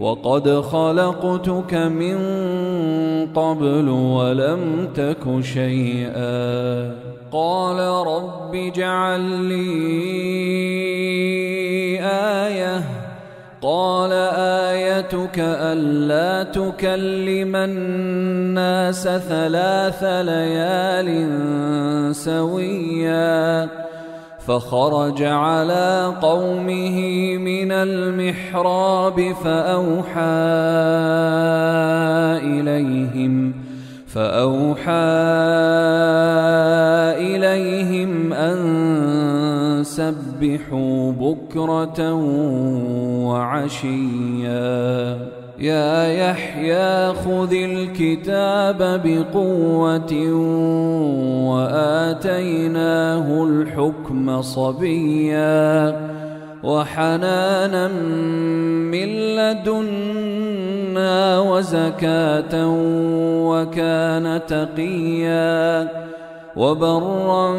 وقد خلقتك من قبل ولم تك شيئا. قال رب اجعل لي آية. قال آيتك ألا تكلم الناس ثلاث ليال سويا. فخرج على قومه من المحراب فأوحى إليهم فأوحى إليهم أن سبحوا بكرة وعشيا. يا يحيى خذ الكتاب بقوة وآتيناه الحكم صبيا وحنانا من لدنا وزكاة وكان تقيا وبرا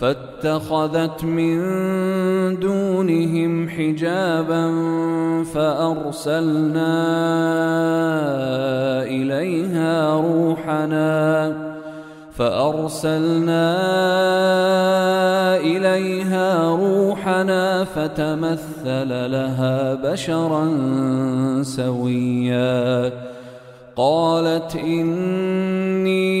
فاتخذت من دونهم حجابا فأرسلنا إليها روحنا فأرسلنا إليها روحنا فتمثل لها بشرا سويا قالت إني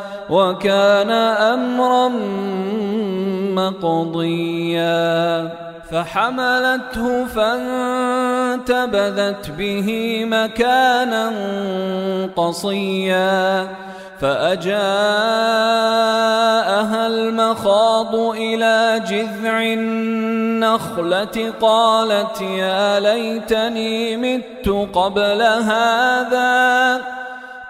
وكان أمرا مقضيا فحملته فانتبذت به مكانا قصيا فأجاءها المخاض إلى جذع النخلة قالت يا ليتني مت قبل هذا.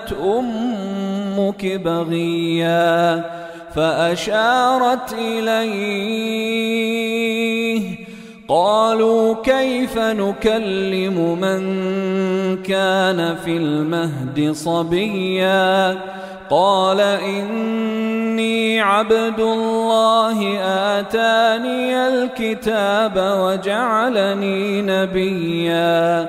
كانت أمك بغيا فأشارت إليه قالوا كيف نكلم من كان في المهد صبيا قال إني عبد الله آتاني الكتاب وجعلني نبيا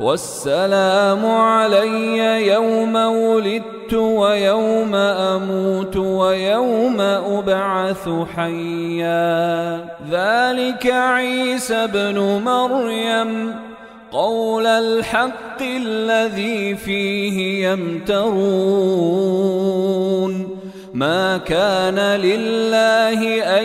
والسلام علي يوم ولدت ويوم أموت ويوم أبعث حيا. ذلك عيسى ابن مريم. قول الحق الذي فيه يمترون. ما كان لله أن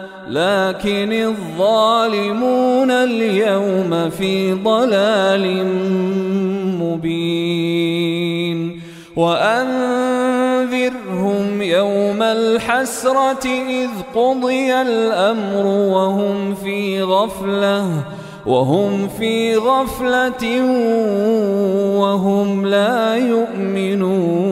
لكن الظالمون اليوم في ضلال مبين. وأنذرهم يوم الحسرة إذ قضي الأمر وهم في غفلة وهم في غفلة وهم لا يؤمنون.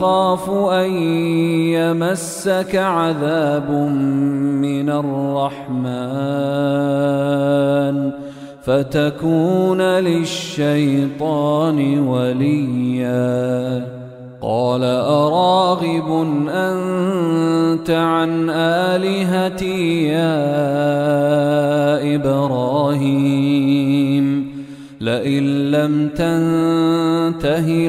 أخاف أن يمسك عذاب من الرحمن فتكون للشيطان وليا. قال أراغب أنت عن آلهتي يا إبراهيم؟ لئن لم تنته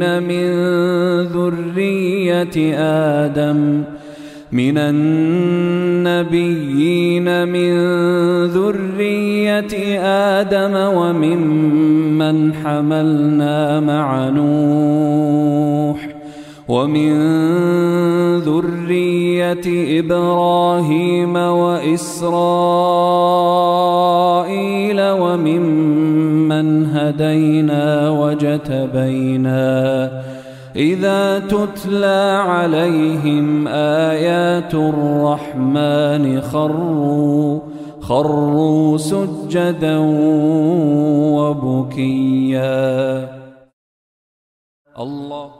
من ذرية آدم من النبيين من ذرية آدم وممن حملنا مع نوح ومن ذرية إبراهيم وإسرائيل وممن هدينا وجتبينا إذا تتلى عليهم آيات الرحمن خروا خروا سجدا وبكيا. الله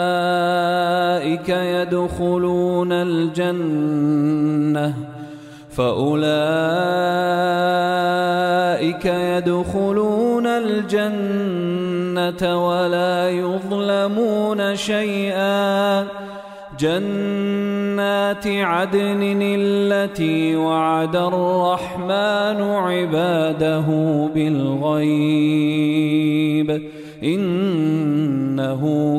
يدخلون الجنة فأولئك يدخلون الجنة ولا يظلمون شيئا. جنات عدن التي وعد الرحمن عباده بالغيب. إنه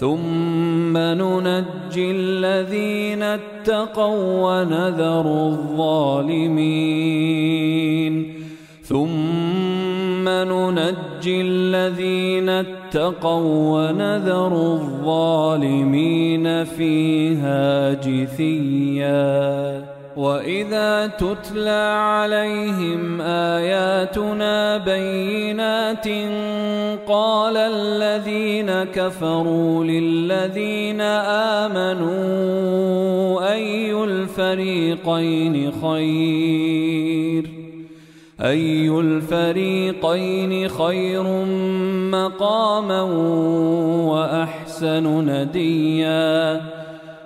ثم ننجي الذين اتقوا ونذر الظالمين. ثم ننجي الذين اتقوا ونذر الظالمين فيها جثيا. واذا تتلى عليهم اياتنا بينات قال الذين كفروا للذين امنوا اي الفريقين خير؟ أي الفريقين خير مقاما وأحسن نديا؟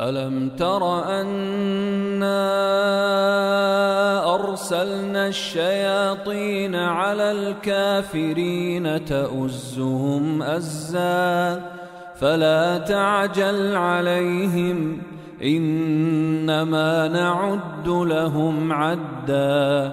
ألم تر أنا أرسلنا الشياطين على الكافرين تؤزهم أزا فلا تعجل عليهم إنما نعد لهم عدا